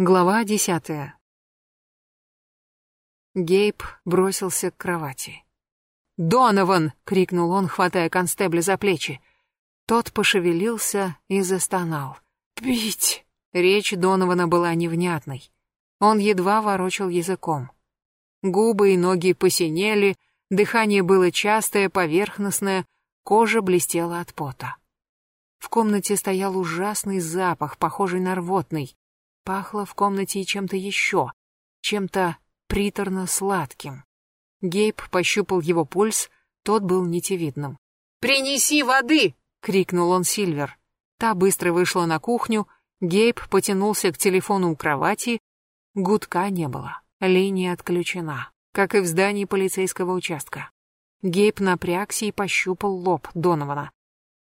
Глава десятая. Гейб бросился к кровати. «Донован!» — крикнул он, хватая констебля за плечи. Тот пошевелился и застонал. «Бить!» Речь Донована была невнятной. Он едва ворочал языком. Губы и ноги посинели, дыхание было частое, поверхностное, кожа блестела от пота. В комнате стоял ужасный запах, похожий на рвотный. Пахло в комнате и чем-то еще, чем-то приторно-сладким. Гейб пощупал его пульс, тот был нитевидным. «Принеси воды!» — крикнул он Сильвер. Та быстро вышла на кухню, Гейб потянулся к телефону у кровати. Гудка не было, линия отключена, как и в здании полицейского участка. Гейб напрягся и пощупал лоб Донована.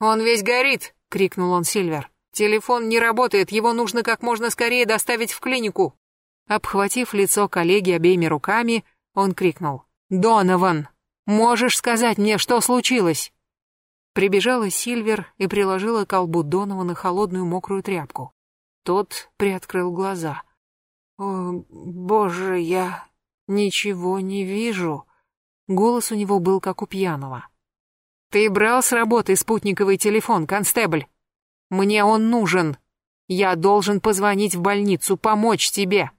«Он весь горит!» — крикнул он Сильвер. Телефон не работает, его нужно как можно скорее доставить в клинику. Обхватив лицо коллеги обеими руками, он крикнул. «Донован, можешь сказать мне, что случилось?» Прибежала Сильвер и приложила к колбу Донована холодную мокрую тряпку. Тот приоткрыл глаза. «О, боже, я ничего не вижу». Голос у него был как у пьяного. «Ты брал с работы спутниковый телефон, констебль?» Мне он нужен. Я должен позвонить в больницу, помочь тебе.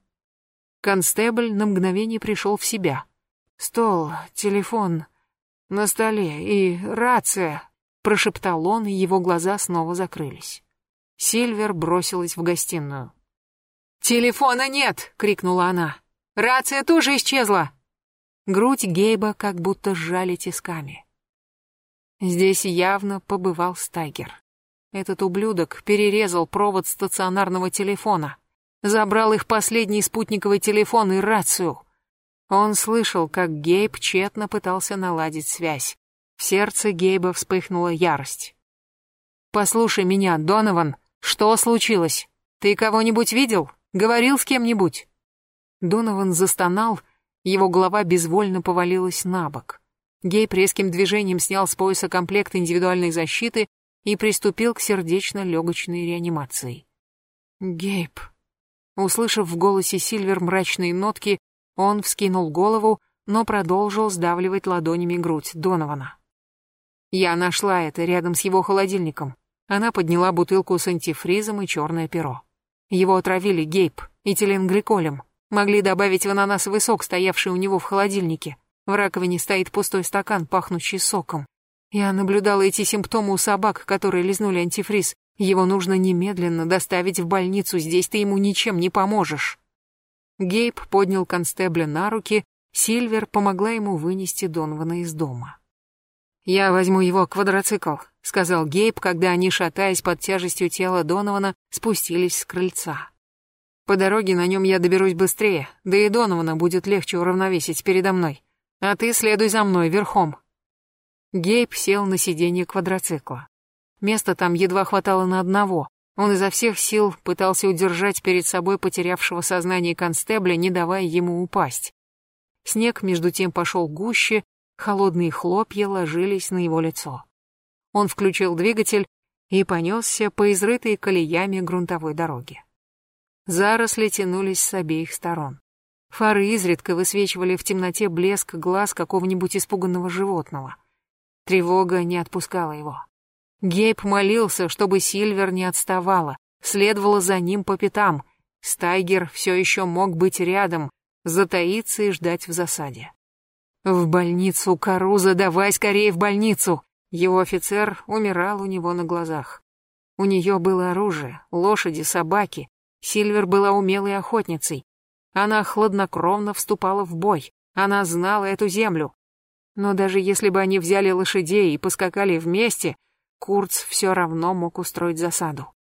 Констебль на мгновение пришел в себя. Стол, телефон на столе и рация, прошептал он, и его глаза снова закрылись. Сильвер бросилась в гостиную. «Телефона нет!» — крикнула она. «Рация тоже исчезла!» Грудь Гейба как будто сжали тисками. Здесь явно побывал Стайгер. Этот ублюдок перерезал провод стационарного телефона, забрал их последний спутниковый телефон и рацию. Он слышал, как Гейб тщетно пытался наладить связь. В сердце Гейба вспыхнула ярость. «Послушай меня, Донован, что случилось? Ты кого-нибудь видел? Говорил с кем-нибудь?» Донован застонал, его голова безвольно повалилась на бок. Гейб резким движением снял с пояса комплект индивидуальной защиты и приступил к сердечно-легочной реанимации. Гейб. Услышав в голосе Сильвер мрачные нотки, он вскинул голову, но продолжил сдавливать ладонями грудь Донована. Я нашла это рядом с его холодильником. Она подняла бутылку с антифризом и черное перо. Его отравили Гейб этиленгликолем. Могли добавить в ананасовый сок, стоявший у него в холодильнике. В раковине стоит пустой стакан, пахнущий соком. Я наблюдала эти симптомы у собак, которые лизнули антифриз. Его нужно немедленно доставить в больницу, здесь ты ему ничем не поможешь. Гейб поднял констебля на руки, Сильвер помогла ему вынести Донована из дома. «Я возьму его квадроцикл», — сказал Гейб, когда они, шатаясь под тяжестью тела Донована, спустились с крыльца. «По дороге на нем я доберусь быстрее, да и Донована будет легче уравновесить передо мной. А ты следуй за мной верхом, Гейб сел на сиденье квадроцикла. Места там едва хватало на одного. Он изо всех сил пытался удержать перед собой потерявшего сознание констебля, не давая ему упасть. Снег между тем пошел гуще, холодные хлопья ложились на его лицо. Он включил двигатель и понесся по изрытой колеями грунтовой дороги. Заросли тянулись с обеих сторон. Фары изредка высвечивали в темноте блеск глаз какого-нибудь испуганного животного — Тревога не отпускала его. Гейб молился, чтобы Сильвер не отставала, следовала за ним по пятам. Стайгер все еще мог быть рядом, затаиться и ждать в засаде. «В больницу, Каруза, давай скорее в больницу!» Его офицер умирал у него на глазах. У нее было оружие, лошади, собаки. Сильвер была умелой охотницей. Она хладнокровно вступала в бой. Она знала эту землю. Но даже если бы они взяли лошадей и поскакали вместе, Курц все равно мог устроить засаду.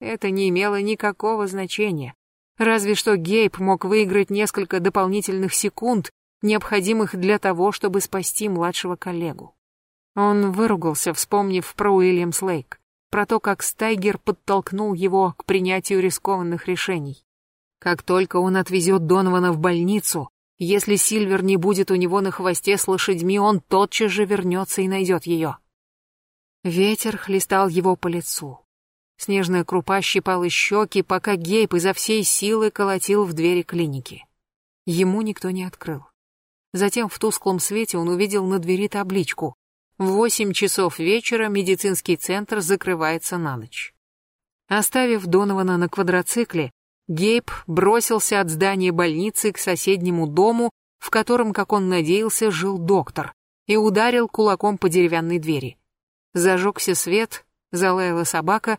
Это не имело никакого значения. Разве что Гейб мог выиграть несколько дополнительных секунд, необходимых для того, чтобы спасти младшего коллегу. Он выругался, вспомнив про Уильямс Лейк, про то, как Стайгер подтолкнул его к принятию рискованных решений. Как только он отвезет Донована в больницу, если Сильвер не будет у него на хвосте с лошадьми, он тотчас же вернется и найдет ее. Ветер хлестал его по лицу. Снежная крупа щипала щеки, пока Гейб изо всей силы колотил в двери клиники. Ему никто не открыл. Затем в тусклом свете он увидел на двери табличку «В восемь часов вечера медицинский центр закрывается на ночь». Оставив Донована на квадроцикле, Гейб бросился от здания больницы к соседнему дому, в котором, как он надеялся, жил доктор, и ударил кулаком по деревянной двери. Зажегся свет, залаяла собака,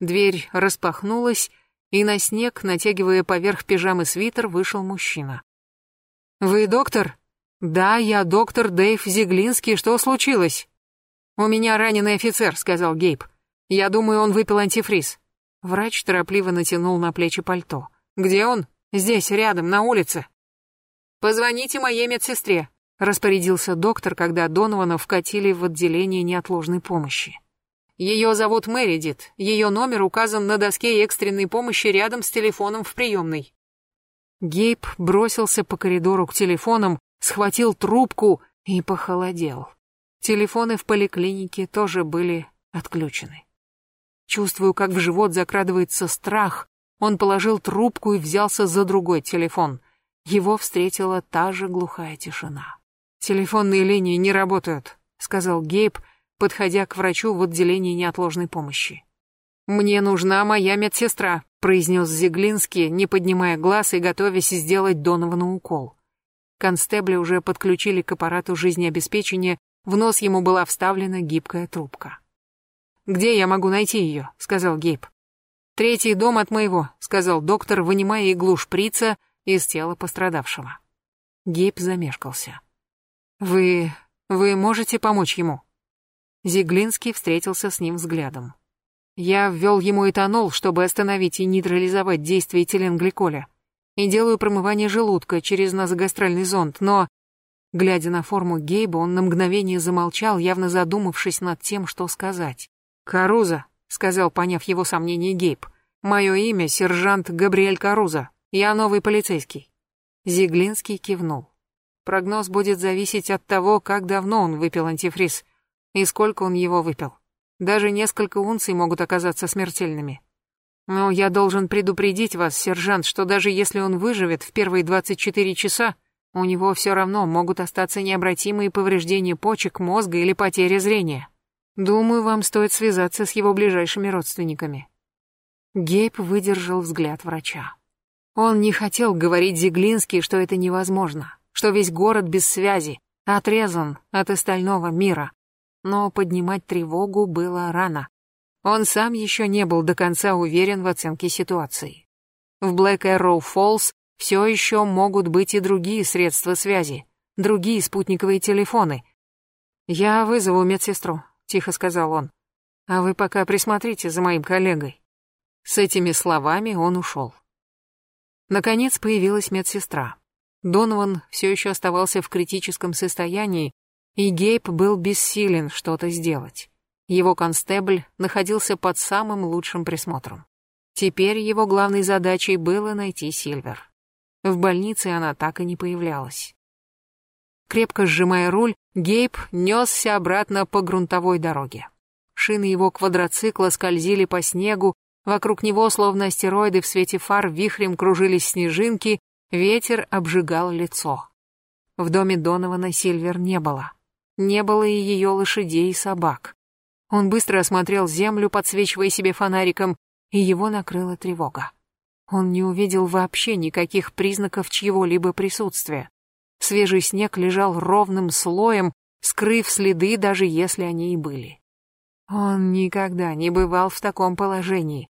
дверь распахнулась, и на снег, натягивая поверх пижамы свитер, вышел мужчина. «Вы доктор?» «Да, я доктор Дэйв Зиглинский. Что случилось?» «У меня раненый офицер», — сказал Гейб. «Я думаю, он выпил антифриз». Врач торопливо натянул на плечи пальто. «Где он?» «Здесь, рядом, на улице». «Позвоните моей медсестре», — распорядился доктор, когда Донована вкатили в отделение неотложной помощи. «Ее зовут Мэридит. Ее номер указан на доске экстренной помощи рядом с телефоном в приемной». Гейб бросился по коридору к телефонам, схватил трубку и похолодел. Телефоны в поликлинике тоже были отключены. Чувствую, как в живот закрадывается страх. Он положил трубку и взялся за другой телефон. Его встретила та же глухая тишина. «Телефонные линии не работают», — сказал Гейб, подходя к врачу в отделении неотложной помощи. «Мне нужна моя медсестра», — произнес Зиглинский, не поднимая глаз и готовясь сделать Доновану укол. Констебли уже подключили к аппарату жизнеобеспечения, в нос ему была вставлена гибкая трубка. «Где я могу найти ее?» — сказал Гейб. «Третий дом от моего», — сказал доктор, вынимая иглу шприца из тела пострадавшего. Гейб замешкался. «Вы... вы можете помочь ему?» Зиглинский встретился с ним взглядом. Я ввел ему этанол, чтобы остановить и нейтрализовать действие теленгликоля. И делаю промывание желудка через назогастральный зонд, но... Глядя на форму Гейба, он на мгновение замолчал, явно задумавшись над тем, что сказать. «Каруза», — сказал, поняв его сомнение Гейб. «Мое имя — сержант Габриэль Каруза. Я новый полицейский». Зиглинский кивнул. Прогноз будет зависеть от того, как давно он выпил антифриз и сколько он его выпил. Даже несколько унций могут оказаться смертельными. Но я должен предупредить вас, сержант, что даже если он выживет в первые 24 часа, у него все равно могут остаться необратимые повреждения почек, мозга или потеря зрения. Думаю, вам стоит связаться с его ближайшими родственниками. Гейб выдержал взгляд врача. Он не хотел говорить Зиглински, что это невозможно, что весь город без связи, отрезан от остального мира но поднимать тревогу было рано. Он сам еще не был до конца уверен в оценке ситуации. В Блэк Arrow Falls все еще могут быть и другие средства связи, другие спутниковые телефоны. «Я вызову медсестру», — тихо сказал он. «А вы пока присмотрите за моим коллегой». С этими словами он ушел. Наконец появилась медсестра. Донован все еще оставался в критическом состоянии, и Гейб был бессилен что-то сделать. Его констебль находился под самым лучшим присмотром. Теперь его главной задачей было найти Сильвер. В больнице она так и не появлялась. Крепко сжимая руль, Гейб несся обратно по грунтовой дороге. Шины его квадроцикла скользили по снегу, вокруг него, словно астероиды в свете фар, вихрем кружились снежинки, ветер обжигал лицо. В доме Донована Сильвер не было. Не было и ее лошадей и собак. Он быстро осмотрел землю, подсвечивая себе фонариком, и его накрыла тревога. Он не увидел вообще никаких признаков чьего-либо присутствия. Свежий снег лежал ровным слоем, скрыв следы, даже если они и были. Он никогда не бывал в таком положении.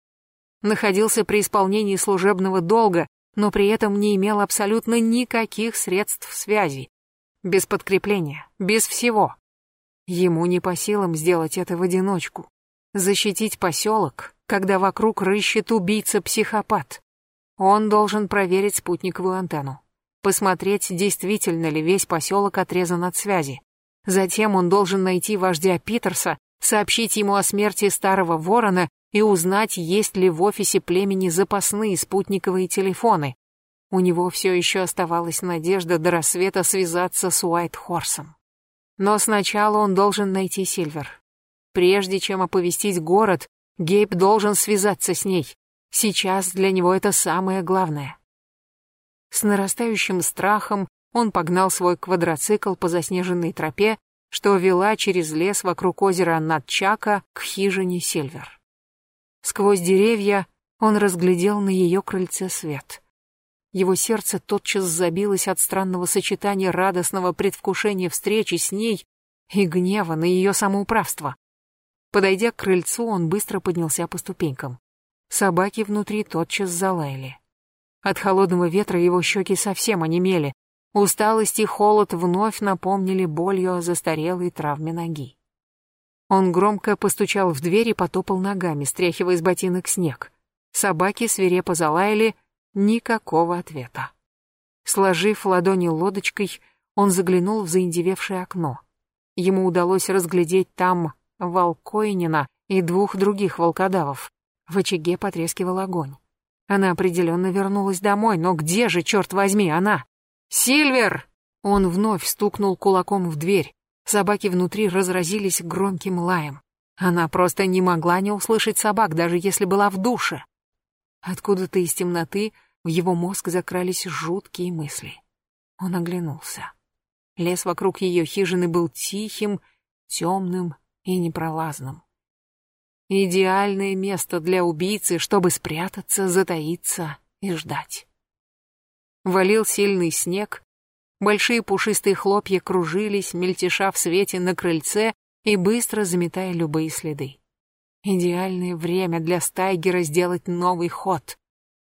Находился при исполнении служебного долга, но при этом не имел абсолютно никаких средств связи без подкрепления, без всего. Ему не по силам сделать это в одиночку. Защитить поселок, когда вокруг рыщет убийца-психопат. Он должен проверить спутниковую антенну. Посмотреть, действительно ли весь поселок отрезан от связи. Затем он должен найти вождя Питерса, сообщить ему о смерти старого ворона и узнать, есть ли в офисе племени запасные спутниковые телефоны, у него все еще оставалась надежда до рассвета связаться с Уайт-Хорсом. Но сначала он должен найти Сильвер. Прежде чем оповестить город Гейб должен связаться с ней. Сейчас для него это самое главное. С нарастающим страхом он погнал свой квадроцикл по заснеженной тропе, что вела через лес вокруг озера Натчака к хижине Сильвер. Сквозь деревья он разглядел на ее крыльце свет. Его сердце тотчас забилось от странного сочетания радостного предвкушения встречи с ней и гнева на ее самоуправство. Подойдя к крыльцу, он быстро поднялся по ступенькам. Собаки внутри тотчас залаяли. От холодного ветра его щеки совсем онемели. Усталость и холод вновь напомнили болью о застарелой травме ноги. Он громко постучал в дверь и потопал ногами, стряхивая из ботинок снег. Собаки свирепо залаяли, никакого ответа. Сложив ладони лодочкой, он заглянул в заиндевевшее окно. Ему удалось разглядеть там Волкоинина и двух других волкодавов. В очаге потрескивал огонь. Она определенно вернулась домой, но где же, черт возьми, она? «Сильвер!» Он вновь стукнул кулаком в дверь. Собаки внутри разразились громким лаем. Она просто не могла не услышать собак, даже если была в душе. Откуда-то из темноты в его мозг закрались жуткие мысли. Он оглянулся. Лес вокруг ее хижины был тихим, темным и непролазным. Идеальное место для убийцы, чтобы спрятаться, затаиться и ждать. Валил сильный снег, большие пушистые хлопья кружились, мельтеша в свете на крыльце и быстро заметая любые следы. Идеальное время для Стайгера сделать новый ход.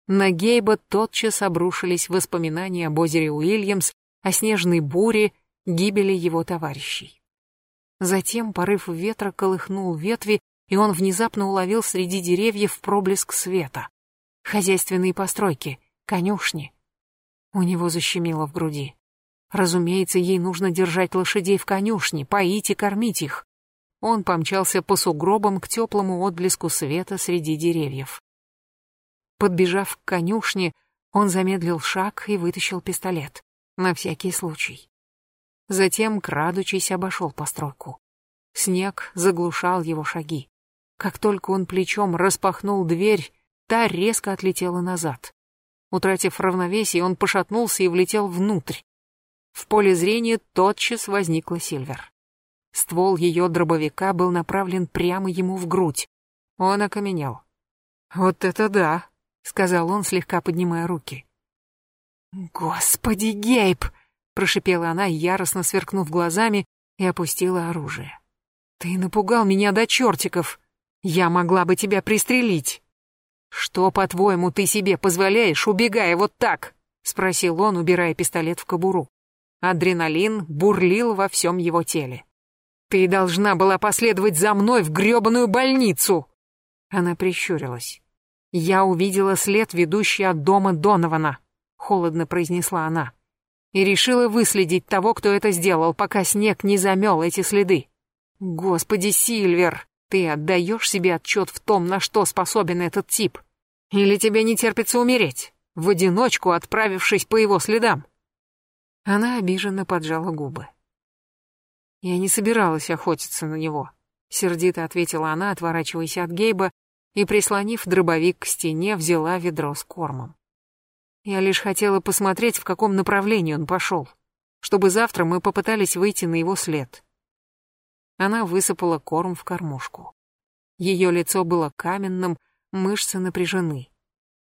На Гейба тотчас обрушились воспоминания об озере Уильямс, о снежной буре, гибели его товарищей. Затем порыв ветра колыхнул ветви, и он внезапно уловил среди деревьев проблеск света. Хозяйственные постройки, конюшни. У него защемило в груди. Разумеется, ей нужно держать лошадей в конюшне, поить и кормить их. Он помчался по сугробам к теплому отблеску света среди деревьев. Подбежав к конюшне, он замедлил шаг и вытащил пистолет. На всякий случай. Затем, крадучись, обошел постройку. Снег заглушал его шаги. Как только он плечом распахнул дверь, та резко отлетела назад. Утратив равновесие, он пошатнулся и влетел внутрь. В поле зрения тотчас возникла Сильвер. Ствол ее дробовика был направлен прямо ему в грудь. Он окаменел. «Вот это да!» — сказал он, слегка поднимая руки. «Господи, Гейб!» прошипела она, яростно сверкнув глазами, и опустила оружие. Ты напугал меня до чертиков. Я могла бы тебя пристрелить. Что, по-твоему, ты себе позволяешь, убегая вот так? спросил он, убирая пистолет в кобуру. Адреналин бурлил во всем его теле. Ты должна была последовать за мной в грёбаную больницу. Она прищурилась. Я увидела след, ведущий от дома Донована, холодно произнесла она и решила выследить того, кто это сделал, пока снег не замел эти следы. Господи, Сильвер, ты отдаешь себе отчет в том, на что способен этот тип? Или тебе не терпится умереть, в одиночку отправившись по его следам? Она обиженно поджала губы. Я не собиралась охотиться на него, сердито ответила она, отворачиваясь от Гейба и, прислонив дробовик к стене, взяла ведро с кормом. Я лишь хотела посмотреть, в каком направлении он пошел, чтобы завтра мы попытались выйти на его след. Она высыпала корм в кормушку. Ее лицо было каменным, мышцы напряжены.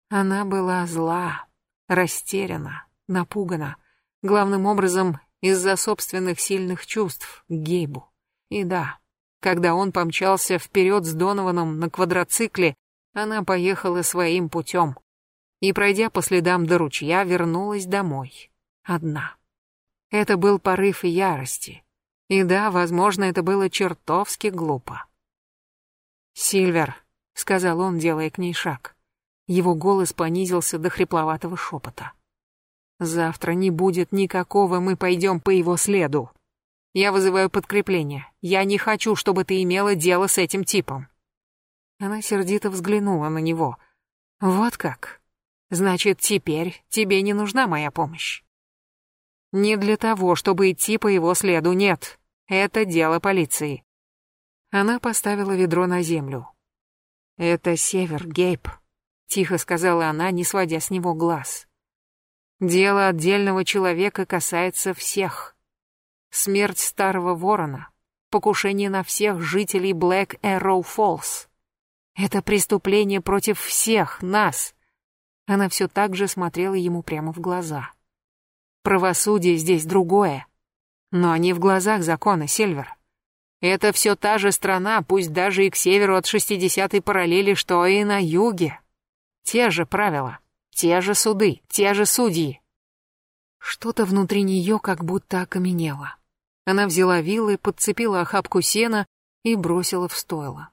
Она была зла, растеряна, напугана, главным образом из-за собственных сильных чувств к Гейбу. И да, когда он помчался вперед с Донованом на квадроцикле, она поехала своим путем и, пройдя по следам до ручья, вернулась домой. Одна. Это был порыв ярости. И да, возможно, это было чертовски глупо. «Сильвер», — сказал он, делая к ней шаг. Его голос понизился до хрипловатого шепота. «Завтра не будет никакого, мы пойдем по его следу. Я вызываю подкрепление. Я не хочу, чтобы ты имела дело с этим типом». Она сердито взглянула на него. «Вот как? Значит, теперь тебе не нужна моя помощь. Не для того, чтобы идти по его следу, нет. Это дело полиции. Она поставила ведро на землю. «Это север, Гейб», — тихо сказала она, не сводя с него глаз. «Дело отдельного человека касается всех. Смерть старого ворона, покушение на всех жителей Блэк Эрроу Фоллс. Это преступление против всех нас». Она все так же смотрела ему прямо в глаза. «Правосудие здесь другое. Но не в глазах закона, Сильвер. Это все та же страна, пусть даже и к северу от 60-й параллели, что и на юге. Те же правила, те же суды, те же судьи. Что-то внутри нее как будто окаменело. Она взяла вилы, подцепила охапку сена и бросила в стойло.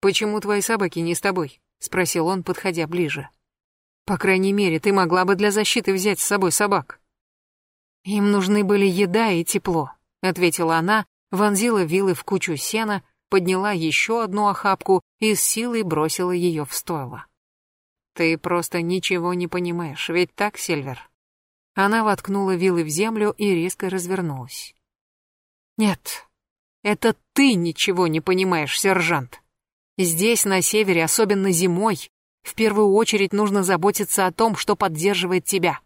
«Почему твои собаки не с тобой?» — спросил он, подходя ближе. «По крайней мере, ты могла бы для защиты взять с собой собак». «Им нужны были еда и тепло», — ответила она, вонзила вилы в кучу сена, подняла еще одну охапку и с силой бросила ее в стойло. «Ты просто ничего не понимаешь, ведь так, Сильвер?» Она воткнула вилы в землю и резко развернулась. «Нет, это ты ничего не понимаешь, сержант. Здесь, на севере, особенно зимой, в первую очередь нужно заботиться о том, что поддерживает тебя.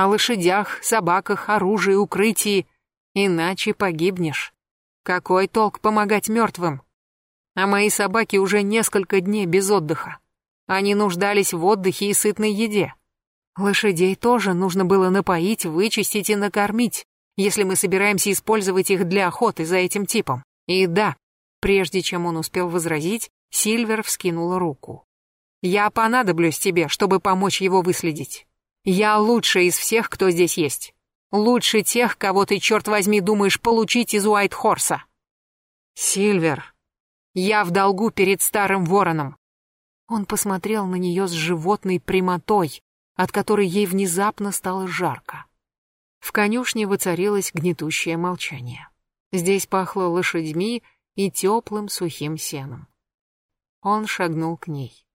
О лошадях, собаках, оружии, укрытии. Иначе погибнешь. Какой толк помогать мертвым? А мои собаки уже несколько дней без отдыха. Они нуждались в отдыхе и сытной еде. Лошадей тоже нужно было напоить, вычистить и накормить, если мы собираемся использовать их для охоты за этим типом. И да, прежде чем он успел возразить, Сильвер вскинула руку. «Я понадоблюсь тебе, чтобы помочь его выследить. Я лучшая из всех, кто здесь есть. Лучше тех, кого ты, черт возьми, думаешь получить из Уайт-Хорса. Сильвер, я в долгу перед старым вороном. Он посмотрел на нее с животной прямотой, от которой ей внезапно стало жарко. В конюшне воцарилось гнетущее молчание. Здесь пахло лошадьми и теплым сухим сеном. Он шагнул к ней.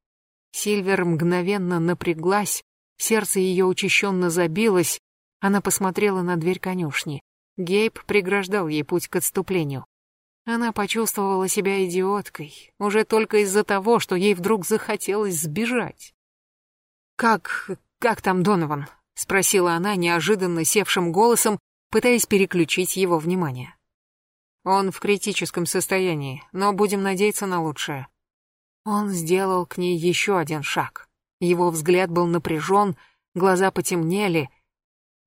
Сильвер мгновенно напряглась, сердце ее учащенно забилось, она посмотрела на дверь конюшни. Гейб преграждал ей путь к отступлению. Она почувствовала себя идиоткой, уже только из-за того, что ей вдруг захотелось сбежать. «Как... как там Донован?» — спросила она неожиданно севшим голосом, пытаясь переключить его внимание. «Он в критическом состоянии, но будем надеяться на лучшее». Он сделал к ней еще один шаг. Его взгляд был напряжен, глаза потемнели —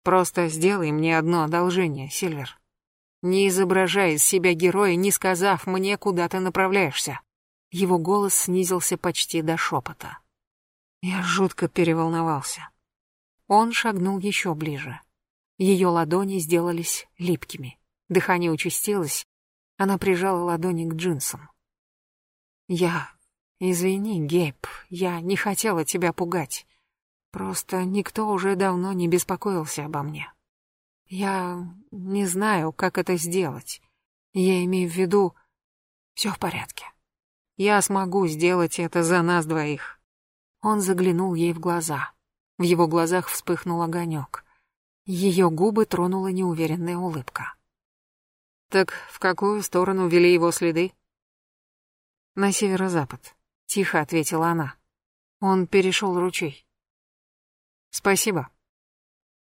Просто сделай мне одно одолжение, Сильвер. Не изображай из себя героя, не сказав мне, куда ты направляешься. Его голос снизился почти до шепота. Я жутко переволновался. Он шагнул еще ближе. Ее ладони сделались липкими. Дыхание участилось. Она прижала ладони к джинсам. «Я... Извини, Гейб, я не хотела тебя пугать. Просто никто уже давно не беспокоился обо мне. Я не знаю, как это сделать. Я имею в виду... Все в порядке. Я смогу сделать это за нас двоих. Он заглянул ей в глаза. В его глазах вспыхнул огонек. Ее губы тронула неуверенная улыбка. Так в какую сторону вели его следы? На северо-запад, тихо ответила она. Он перешел ручей. Спасибо.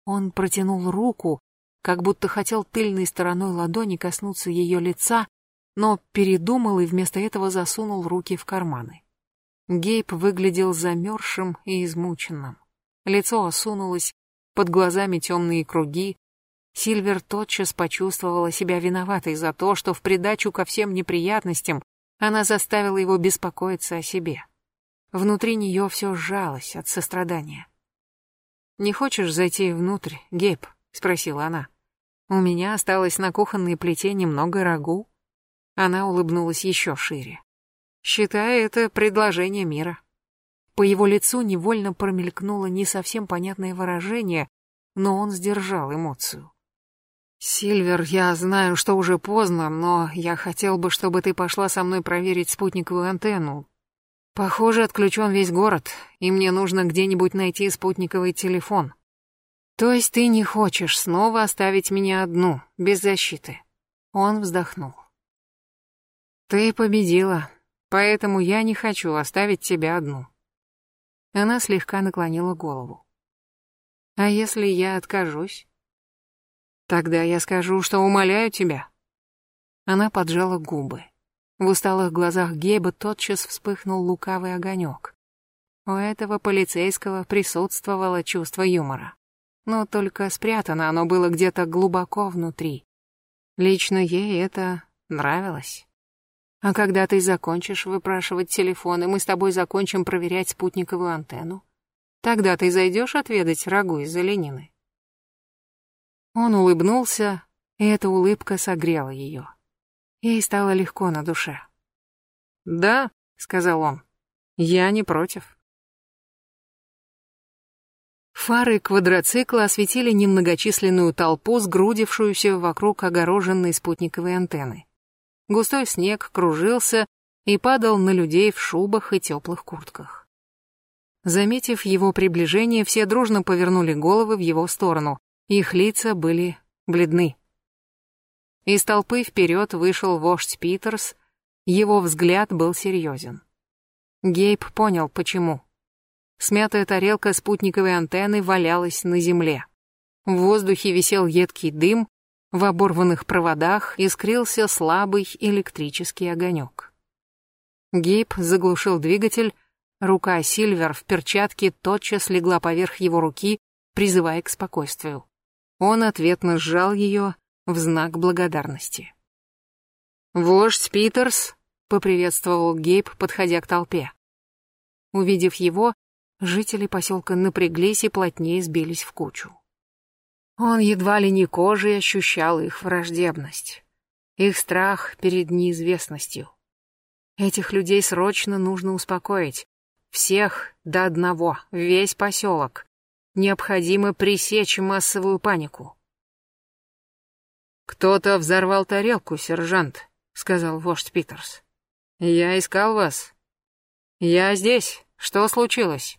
Он протянул руку, как будто хотел тыльной стороной ладони коснуться ее лица, но передумал и вместо этого засунул руки в карманы. Гейб выглядел замерзшим и измученным. Лицо осунулось, под глазами темные круги. Сильвер тотчас почувствовала себя виноватой за то, что в придачу ко всем неприятностям она заставила его беспокоиться о себе. Внутри нее все сжалось от сострадания. «Не хочешь зайти внутрь, Гейб?» — спросила она. «У меня осталось на кухонной плите немного рагу». Она улыбнулась еще шире. «Считай это предложение мира». По его лицу невольно промелькнуло не совсем понятное выражение, но он сдержал эмоцию. «Сильвер, я знаю, что уже поздно, но я хотел бы, чтобы ты пошла со мной проверить спутниковую антенну. Похоже, отключен весь город, и мне нужно где-нибудь найти спутниковый телефон. То есть ты не хочешь снова оставить меня одну, без защиты? Он вздохнул. Ты победила. Поэтому я не хочу оставить тебя одну. Она слегка наклонила голову. А если я откажусь? Тогда я скажу, что умоляю тебя. Она поджала губы. В усталых глазах Гейба тотчас вспыхнул лукавый огонек. У этого полицейского присутствовало чувство юмора. Но только спрятано оно было где-то глубоко внутри. Лично ей это нравилось. А когда ты закончишь выпрашивать телефон, и мы с тобой закончим проверять спутниковую антенну, тогда ты зайдешь отведать рагу из оленины. Он улыбнулся, и эта улыбка согрела ее. Ей стало легко на душе. «Да», — сказал он, — «я не против». Фары квадроцикла осветили немногочисленную толпу, сгрудившуюся вокруг огороженной спутниковой антенны. Густой снег кружился и падал на людей в шубах и теплых куртках. Заметив его приближение, все дружно повернули головы в его сторону. Их лица были бледны. Из толпы вперед вышел вождь Питерс, его взгляд был серьезен. Гейб понял, почему. Смятая тарелка спутниковой антенны валялась на земле. В воздухе висел едкий дым, в оборванных проводах искрился слабый электрический огонек. Гейб заглушил двигатель, рука Сильвер в перчатке тотчас легла поверх его руки, призывая к спокойствию. Он ответно сжал ее, в знак благодарности. «Вождь Питерс», — поприветствовал Гейб, подходя к толпе. Увидев его, жители поселка напряглись и плотнее сбились в кучу. Он едва ли не кожей ощущал их враждебность, их страх перед неизвестностью. Этих людей срочно нужно успокоить. Всех до одного, весь поселок. Необходимо пресечь массовую панику. «Кто-то взорвал тарелку, сержант», — сказал вождь Питерс. «Я искал вас». «Я здесь. Что случилось?»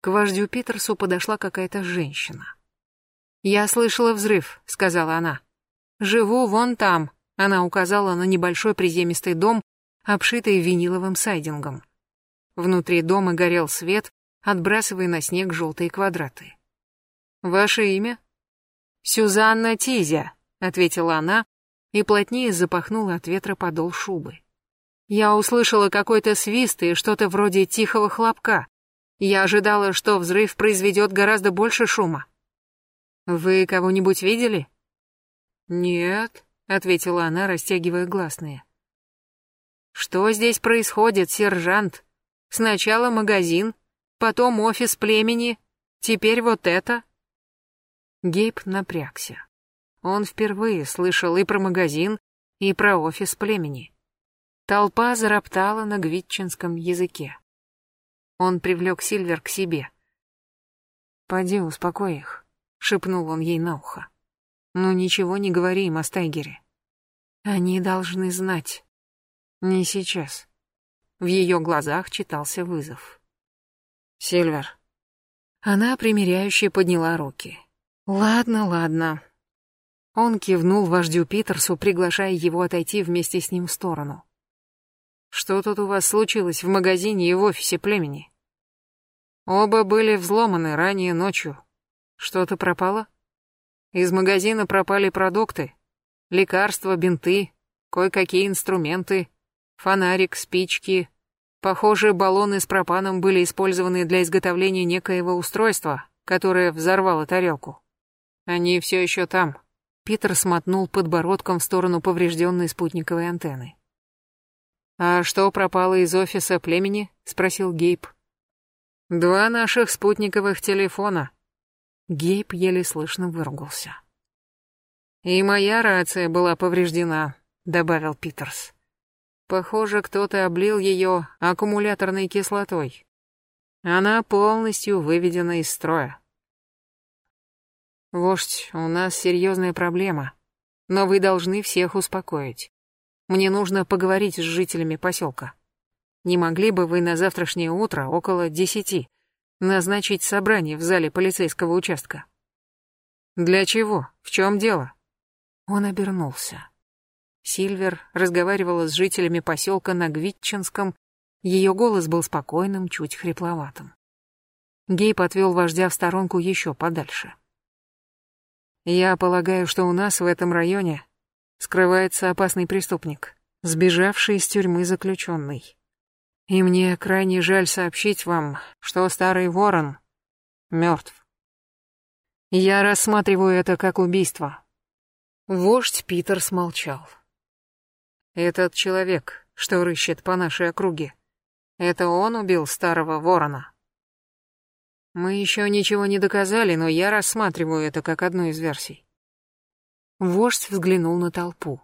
К вождю Питерсу подошла какая-то женщина. «Я слышала взрыв», — сказала она. «Живу вон там», — она указала на небольшой приземистый дом, обшитый виниловым сайдингом. Внутри дома горел свет, отбрасывая на снег желтые квадраты. «Ваше имя?» «Сюзанна Тизя», ответила она и плотнее запахнула от ветра подол шубы. Я услышала какой-то свист и что-то вроде тихого хлопка. Я ожидала, что взрыв произведет гораздо больше шума. Вы кого-нибудь видели? Нет, ответила она, растягивая гласные. Что здесь происходит, сержант? Сначала магазин, потом офис племени, теперь вот это. Гейб напрягся. Он впервые слышал и про магазин, и про офис племени. Толпа зароптала на гвитчинском языке. Он привлек Сильвер к себе. «Поди, успокой их», — шепнул он ей на ухо. «Ну ничего не говори им о Стайгере. Они должны знать. Не сейчас». В ее глазах читался вызов. «Сильвер». Она примиряюще подняла руки. «Ладно, ладно, он кивнул вождю Питерсу, приглашая его отойти вместе с ним в сторону. «Что тут у вас случилось в магазине и в офисе племени?» «Оба были взломаны ранее ночью. Что-то пропало?» «Из магазина пропали продукты, лекарства, бинты, кое-какие инструменты, фонарик, спички. Похоже, баллоны с пропаном были использованы для изготовления некоего устройства, которое взорвало тарелку. Они все еще там». Питер смотнул подбородком в сторону поврежденной спутниковой антенны. «А что пропало из офиса племени?» — спросил Гейб. «Два наших спутниковых телефона». Гейб еле слышно выругался. «И моя рация была повреждена», — добавил Питерс. «Похоже, кто-то облил ее аккумуляторной кислотой. Она полностью выведена из строя». «Вождь, у нас серьезная проблема, но вы должны всех успокоить. Мне нужно поговорить с жителями поселка. Не могли бы вы на завтрашнее утро около десяти назначить собрание в зале полицейского участка?» «Для чего? В чем дело?» Он обернулся. Сильвер разговаривала с жителями поселка на Гвитчинском, ее голос был спокойным, чуть хрипловатым. Гейб отвел вождя в сторонку еще подальше. «Я полагаю, что у нас в этом районе скрывается опасный преступник, сбежавший из тюрьмы заключенный. И мне крайне жаль сообщить вам, что старый ворон мертв. Я рассматриваю это как убийство». Вождь Питер смолчал. «Этот человек, что рыщет по нашей округе, это он убил старого ворона?» Мы еще ничего не доказали, но я рассматриваю это как одну из версий. Вождь взглянул на толпу.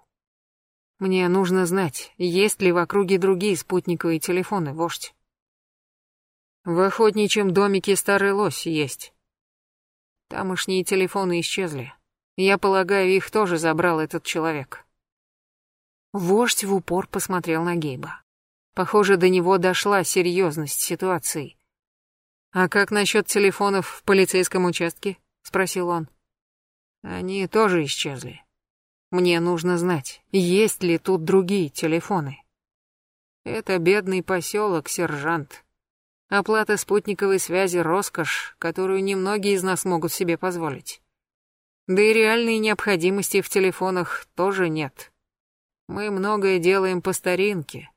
Мне нужно знать, есть ли в округе другие спутниковые телефоны, вождь. В охотничьем домике старый лось есть. Тамошние телефоны исчезли. Я полагаю, их тоже забрал этот человек. Вождь в упор посмотрел на Гейба. Похоже, до него дошла серьезность ситуации. «А как насчет телефонов в полицейском участке?» — спросил он. «Они тоже исчезли. Мне нужно знать, есть ли тут другие телефоны. Это бедный поселок, сержант. Оплата спутниковой связи — роскошь, которую немногие из нас могут себе позволить. Да и реальной необходимости в телефонах тоже нет. Мы многое делаем по старинке.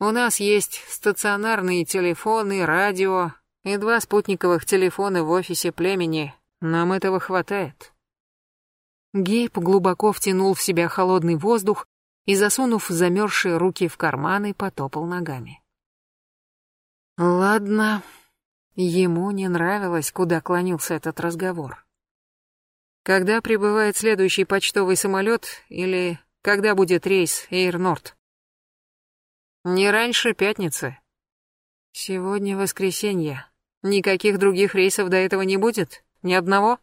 У нас есть стационарные телефоны, радио, и два спутниковых телефона в офисе племени. Нам этого хватает. Гейб глубоко втянул в себя холодный воздух и, засунув замерзшие руки в карманы, потопал ногами. Ладно, ему не нравилось, куда клонился этот разговор. Когда прибывает следующий почтовый самолет или когда будет рейс Air Nord? Не раньше пятницы. Сегодня воскресенье. Никаких других рейсов до этого не будет? Ни одного?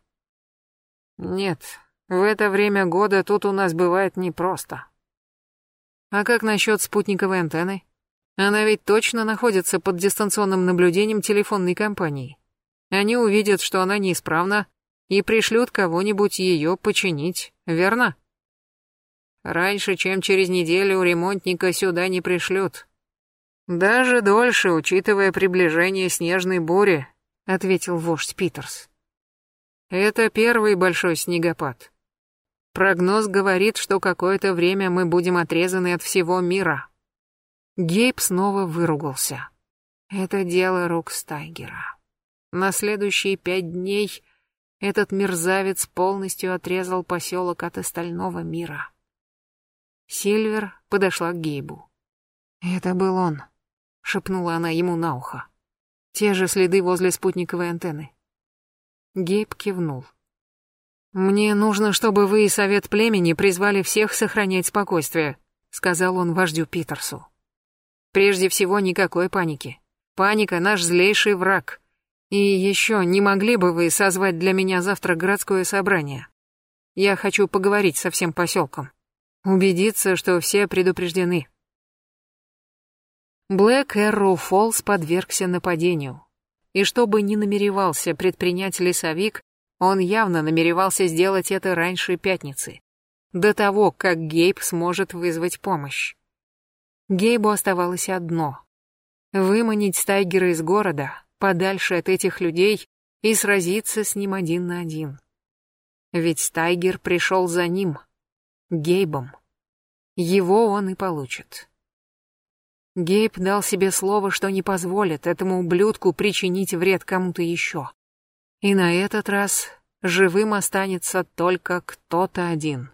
Нет, в это время года тут у нас бывает непросто. А как насчет спутниковой антенны? Она ведь точно находится под дистанционным наблюдением телефонной компании. Они увидят, что она неисправна, и пришлют кого-нибудь ее починить, верно? Раньше, чем через неделю, ремонтника сюда не пришлют. «Даже дольше, учитывая приближение снежной бури», — ответил вождь Питерс. «Это первый большой снегопад. Прогноз говорит, что какое-то время мы будем отрезаны от всего мира». Гейб снова выругался. Это дело рук Стайгера. На следующие пять дней этот мерзавец полностью отрезал поселок от остального мира. Сильвер подошла к Гейбу. Это был он. — шепнула она ему на ухо. «Те же следы возле спутниковой антенны». Гейб кивнул. «Мне нужно, чтобы вы и совет племени призвали всех сохранять спокойствие», — сказал он вождю Питерсу. «Прежде всего, никакой паники. Паника — наш злейший враг. И еще, не могли бы вы созвать для меня завтра городское собрание? Я хочу поговорить со всем поселком. Убедиться, что все предупреждены». Блэк Эрроу Фоллс подвергся нападению. И что бы ни намеревался предпринять лесовик, он явно намеревался сделать это раньше пятницы, до того, как Гейб сможет вызвать помощь. Гейбу оставалось одно — выманить Стайгера из города, подальше от этих людей, и сразиться с ним один на один. Ведь Стайгер пришел за ним, Гейбом. Его он и получит. Гейб дал себе слово, что не позволит этому ублюдку причинить вред кому-то еще. И на этот раз живым останется только кто-то один.